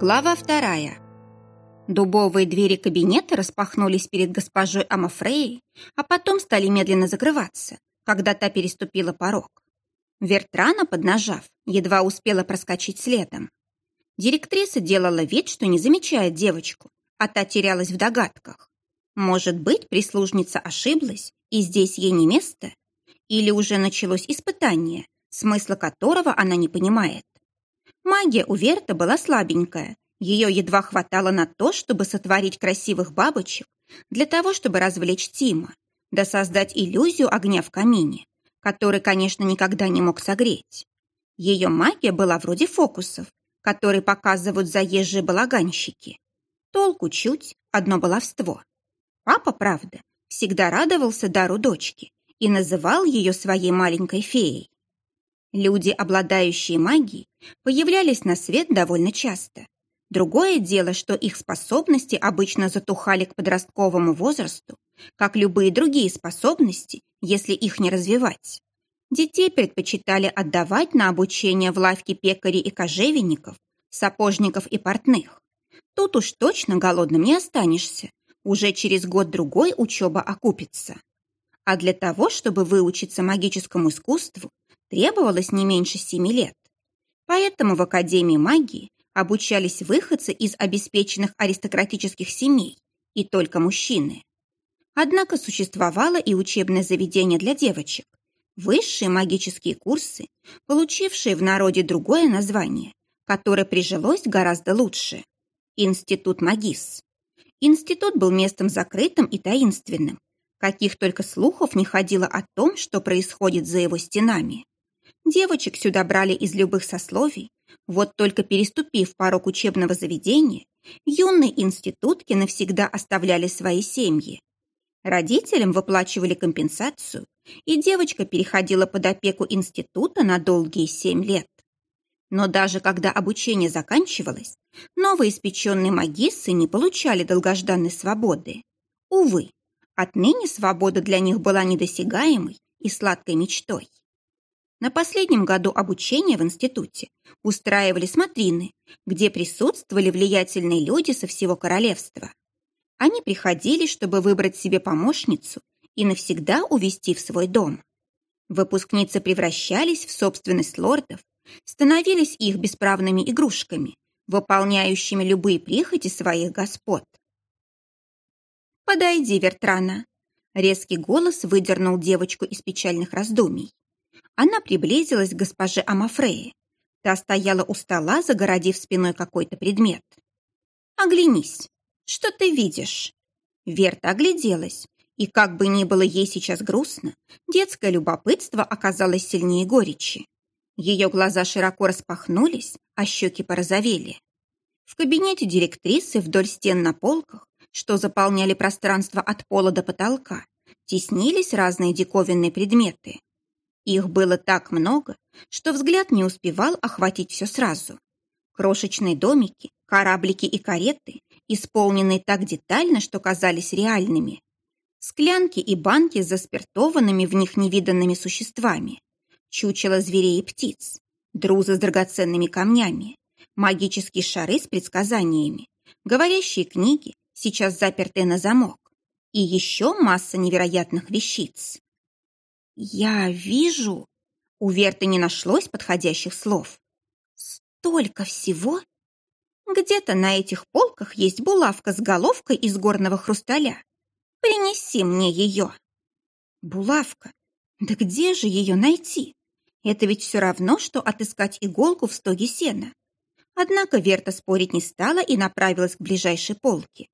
Глава вторая. Дубовые двери кабинета распахнулись перед госпожой Амафреей, а потом стали медленно закрываться, когда та переступила порог. Вертрана, поднажав, едва успела проскочить следом. Директриса делала вид, что не замечает девочку, а та терялась в догадках. Может быть, прислужница ошиблась, и здесь ей не место? Или уже началось испытание, смысла которого она не понимает? Магия у Верта была слабенькая. Ее едва хватало на то, чтобы сотворить красивых бабочек, для того, чтобы развлечь Тима, да создать иллюзию огня в камине, который, конечно, никогда не мог согреть. Ее магия была вроде фокусов, которые показывают заезжие балаганщики. Толку чуть, одно баловство. Папа, правда, всегда радовался дару дочки и называл ее своей маленькой феей. Люди, обладающие магией, появлялись на свет довольно часто. Другое дело, что их способности обычно затухали к подростковому возрасту, как любые другие способности, если их не развивать. Детей предпочитали отдавать на обучение в лавке пекарей и кожевенников, сапожников и портных. Тут уж точно голодным не останешься. Уже через год-другой учеба окупится. А для того, чтобы выучиться магическому искусству, требовалось не меньше семи лет. Поэтому в Академии магии обучались выходцы из обеспеченных аристократических семей и только мужчины. Однако существовало и учебное заведение для девочек, высшие магические курсы, получившие в народе другое название, которое прижилось гораздо лучше – Институт Магис. Институт был местом закрытым и таинственным, каких только слухов не ходило о том, что происходит за его стенами. Девочек сюда брали из любых сословий. Вот только переступив порог учебного заведения, юные институтки навсегда оставляли свои семьи. Родителям выплачивали компенсацию, и девочка переходила под опеку института на долгие семь лет. Но даже когда обучение заканчивалось, новоиспеченные магиссы не получали долгожданной свободы. Увы, отныне свобода для них была недосягаемой и сладкой мечтой. На последнем году обучения в институте устраивали смотрины, где присутствовали влиятельные люди со всего королевства. Они приходили, чтобы выбрать себе помощницу и навсегда увести в свой дом. Выпускницы превращались в собственность лордов, становились их бесправными игрушками, выполняющими любые прихоти своих господ. «Подойди, Вертрана!» Резкий голос выдернул девочку из печальных раздумий. Она приблизилась к госпоже Амафрее. Та стояла у стола, загородив спиной какой-то предмет. «Оглянись. Что ты видишь?» Верта огляделась, и как бы ни было ей сейчас грустно, детское любопытство оказалось сильнее горечи. Ее глаза широко распахнулись, а щеки порозовели. В кабинете директрисы вдоль стен на полках, что заполняли пространство от пола до потолка, теснились разные диковинные предметы. Их было так много, что взгляд не успевал охватить все сразу. Крошечные домики, кораблики и кареты, исполненные так детально, что казались реальными. Склянки и банки с заспиртованными в них невиданными существами. Чучело зверей и птиц. Друзы с драгоценными камнями. Магические шары с предсказаниями. Говорящие книги, сейчас запертые на замок. И еще масса невероятных вещиц. «Я вижу...» У Верты не нашлось подходящих слов. «Столько всего!» «Где-то на этих полках есть булавка с головкой из горного хрусталя. Принеси мне ее!» «Булавка? Да где же ее найти? Это ведь все равно, что отыскать иголку в стоге сена». Однако Верта спорить не стала и направилась к ближайшей полке.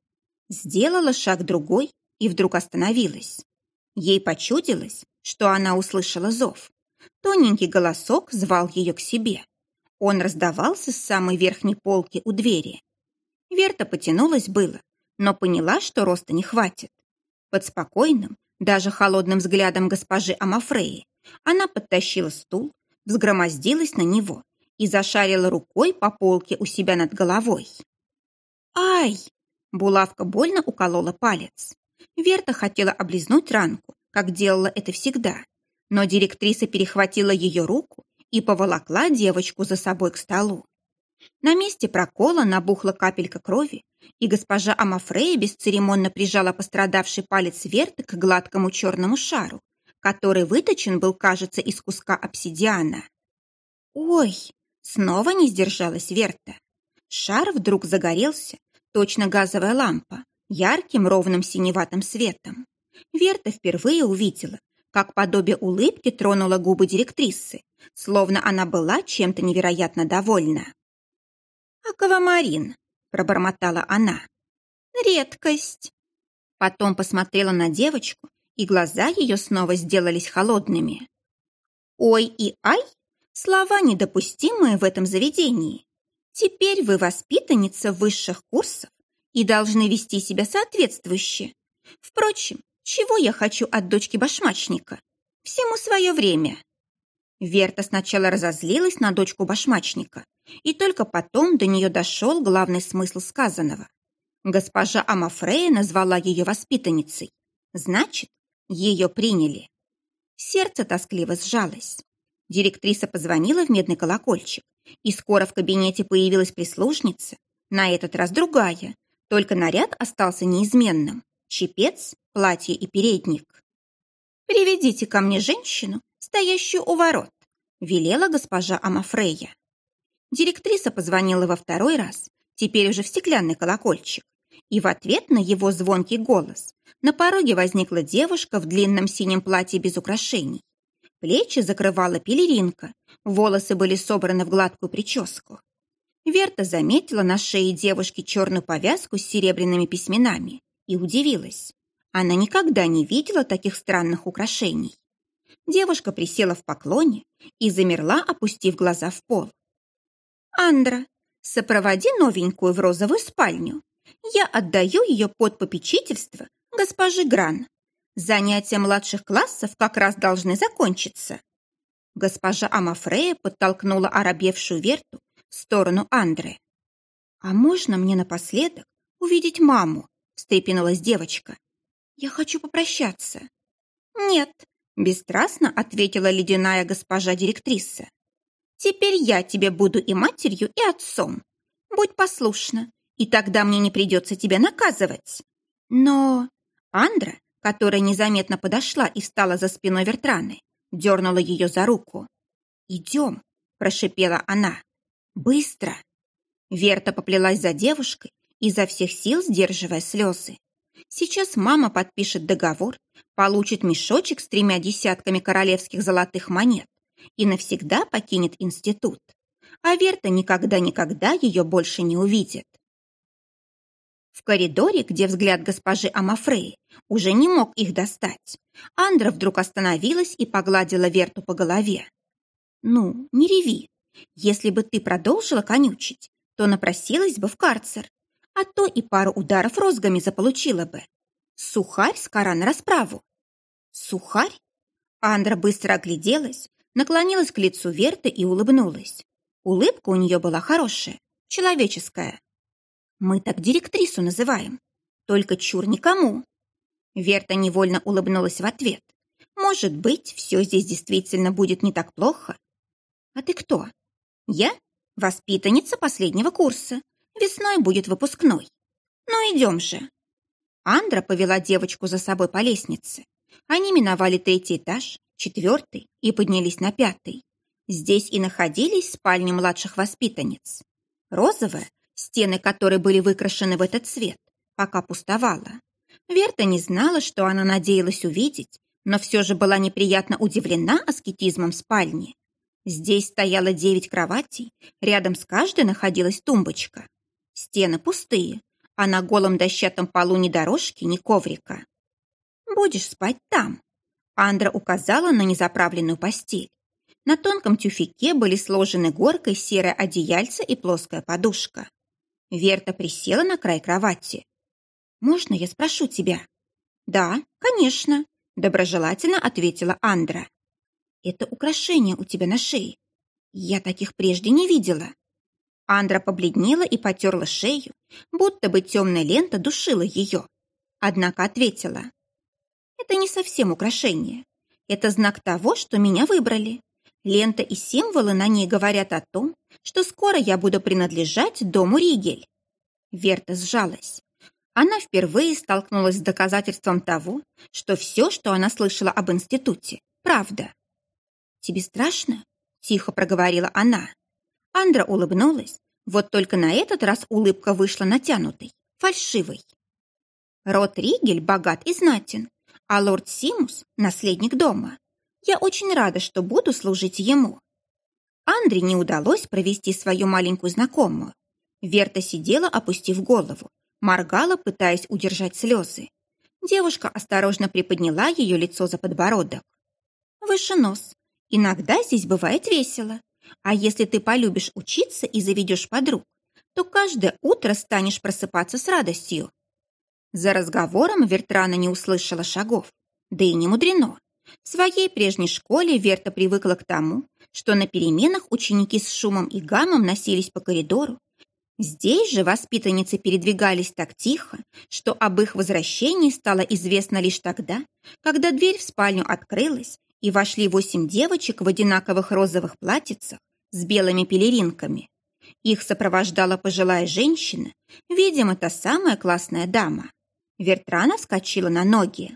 Сделала шаг другой и вдруг остановилась. Ей почудилось, что она услышала зов. Тоненький голосок звал ее к себе. Он раздавался с самой верхней полки у двери. Верта потянулась было, но поняла, что роста не хватит. Под спокойным, даже холодным взглядом госпожи Амафреи она подтащила стул, взгромоздилась на него и зашарила рукой по полке у себя над головой. «Ай!» Булавка больно уколола палец. Верта хотела облизнуть ранку, как делала это всегда, но директриса перехватила ее руку и поволокла девочку за собой к столу. На месте прокола набухла капелька крови, и госпожа Амафрея бесцеремонно прижала пострадавший палец Верты к гладкому черному шару, который выточен был, кажется, из куска обсидиана. «Ой!» — снова не сдержалась Верта. Шар вдруг загорелся, точно газовая лампа, ярким ровным синеватым светом. Верта впервые увидела, как подобие улыбки тронула губы директрисы, словно она была чем-то невероятно довольна. «Аквамарин», — пробормотала она. «Редкость». Потом посмотрела на девочку, и глаза ее снова сделались холодными. «Ой и ай» — слова, недопустимые в этом заведении. Теперь вы воспитанница высших курсов и должны вести себя соответствующе. Впрочем, чего я хочу от дочки башмачника? Всему свое время. Верта сначала разозлилась на дочку башмачника, и только потом до нее дошел главный смысл сказанного. Госпожа Амафрея назвала ее воспитанницей. Значит, ее приняли. Сердце тоскливо сжалось. Директриса позвонила в медный колокольчик, и скоро в кабинете появилась прислужница, на этот раз другая, только наряд остался неизменным. Чепец, платье и передник. «Приведите ко мне женщину, стоящую у ворот», велела госпожа Амафрея. Директриса позвонила во второй раз, теперь уже в стеклянный колокольчик, и в ответ на его звонкий голос на пороге возникла девушка в длинном синем платье без украшений. Плечи закрывала пелеринка, волосы были собраны в гладкую прическу. Верта заметила на шее девушки черную повязку с серебряными письменами и удивилась. Она никогда не видела таких странных украшений. Девушка присела в поклоне и замерла, опустив глаза в пол. «Андра, сопроводи новенькую в розовую спальню. Я отдаю ее под попечительство госпожи Гран. Занятия младших классов как раз должны закончиться». Госпожа Амафрея подтолкнула оробевшую Верту в сторону Андры. «А можно мне напоследок увидеть маму?» – встрепенулась девочка. «Я хочу попрощаться». «Нет», – бесстрастно ответила ледяная госпожа директриса. Теперь я тебе буду и матерью, и отцом. Будь послушна, и тогда мне не придется тебя наказывать. Но Андра, которая незаметно подошла и встала за спиной Вертраны, дернула ее за руку. «Идем», – прошипела она. «Быстро!» Верта поплелась за девушкой, изо всех сил сдерживая слезы. Сейчас мама подпишет договор, получит мешочек с тремя десятками королевских золотых монет и навсегда покинет институт. А Верта никогда-никогда ее больше не увидит. В коридоре, где взгляд госпожи Амафреи уже не мог их достать, Андра вдруг остановилась и погладила Верту по голове. «Ну, не реви. Если бы ты продолжила конючить, то напросилась бы в карцер, а то и пару ударов розгами заполучила бы. Сухарь с кора на расправу». «Сухарь?» Андра быстро огляделась, наклонилась к лицу Верты и улыбнулась. Улыбка у нее была хорошая, человеческая. Мы так директрису называем. Только чур никому. Верта невольно улыбнулась в ответ. Может быть, все здесь действительно будет не так плохо. А ты кто? Я воспитанница последнего курса. Весной будет выпускной. Ну, идем же. Андра повела девочку за собой по лестнице. Они миновали третий этаж, четвертый и поднялись на пятый. Здесь и находились спальни младших воспитанниц. Розовая, стены которой были выкрашены в этот цвет, пока пустовала. Верта не знала, что она надеялась увидеть, но все же была неприятно удивлена аскетизмом спальни. Здесь стояло девять кроватей, рядом с каждой находилась тумбочка. Стены пустые, а на голом дощатом полу ни дорожки, ни коврика. «Будешь спать там», Андра указала на незаправленную постель. На тонком тюфике были сложены горкой серое одеяльце и плоская подушка. Верта присела на край кровати. «Можно я спрошу тебя?» «Да, конечно», — доброжелательно ответила Андра. «Это украшение у тебя на шее. Я таких прежде не видела». Андра побледнела и потерла шею, будто бы темная лента душила ее. Однако ответила. Это не совсем украшение. Это знак того, что меня выбрали. Лента и символы на ней говорят о том, что скоро я буду принадлежать дому Ригель. Верта сжалась. Она впервые столкнулась с доказательством того, что все, что она слышала об институте, правда. «Тебе страшно?» – тихо проговорила она. Андра улыбнулась, вот только на этот раз улыбка вышла натянутой, фальшивой. Род Ригель богат и знатен, а лорд Симус – наследник дома. Я очень рада, что буду служить ему. Андре не удалось провести свою маленькую знакомую. Верта сидела, опустив голову, моргала, пытаясь удержать слезы. Девушка осторожно приподняла ее лицо за подбородок. «Выше нос. Иногда здесь бывает весело. А если ты полюбишь учиться и заведешь подруг, то каждое утро станешь просыпаться с радостью». За разговором Вертрана не услышала шагов. Да и не мудрено. В своей прежней школе Верта привыкла к тому, что на переменах ученики с шумом и гамом носились по коридору. Здесь же воспитанницы передвигались так тихо, что об их возвращении стало известно лишь тогда, когда дверь в спальню открылась, и вошли восемь девочек в одинаковых розовых платьицах с белыми пелеринками. Их сопровождала пожилая женщина, видимо, та самая классная дама. Вертрана вскочила на ноги.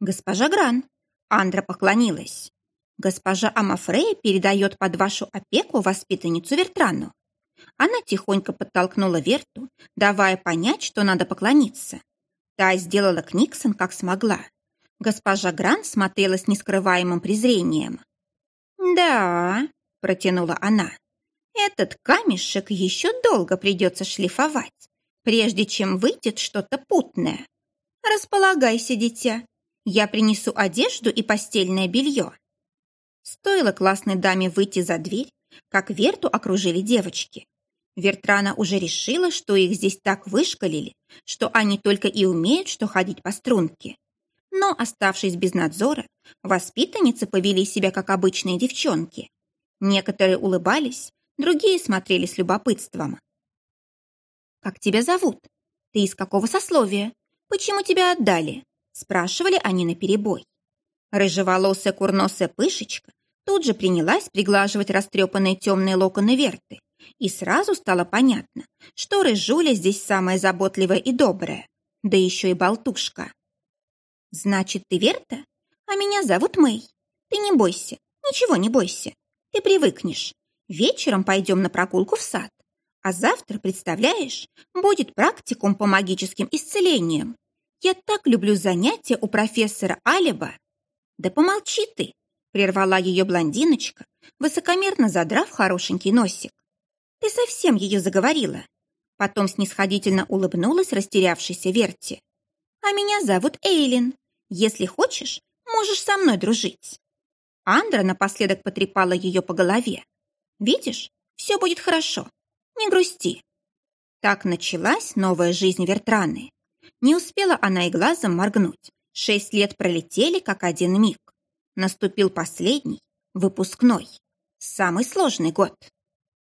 «Госпожа Гран, Андра поклонилась. «Госпожа Амафрея передает под вашу опеку воспитанницу Вертрану». Она тихонько подтолкнула Верту, давая понять, что надо поклониться. Та сделала Книксон, как смогла. Госпожа Гран смотрела с нескрываемым презрением. «Да», — протянула она, — «этот камешек еще долго придется шлифовать, прежде чем выйдет что-то путное. Располагайся, дитя, я принесу одежду и постельное белье». Стоило классной даме выйти за дверь, как Верту окружили девочки. Вертрана уже решила, что их здесь так вышкалили, что они только и умеют, что ходить по струнке. Но, оставшись без надзора, воспитанницы повели себя, как обычные девчонки. Некоторые улыбались, другие смотрели с любопытством. «Как тебя зовут? Ты из какого сословия? Почему тебя отдали?» Спрашивали они наперебой. Рыжеволосая курносая пышечка тут же принялась приглаживать растрепанные темные локоны Верты, и сразу стало понятно, что Рыжуля здесь самая заботливая и добрая, да еще и болтушка. «Значит, ты Верта? А меня зовут Мэй. Ты не бойся, ничего не бойся. Ты привыкнешь. Вечером пойдем на прогулку в сад. А завтра, представляешь, будет практикум по магическим исцелениям. Я так люблю занятия у профессора Алиба. Да помолчи ты, прервала ее блондиночка, высокомерно задрав хорошенький носик. Ты совсем ее заговорила. Потом снисходительно улыбнулась растерявшейся Верти. А меня зовут Эйлин. Если хочешь, можешь со мной дружить. Андра напоследок потрепала ее по голове. Видишь, все будет хорошо. Не грусти. Так началась новая жизнь Вертраны. Не успела она и глазом моргнуть. Шесть лет пролетели, как один миг. Наступил последний, выпускной, самый сложный год.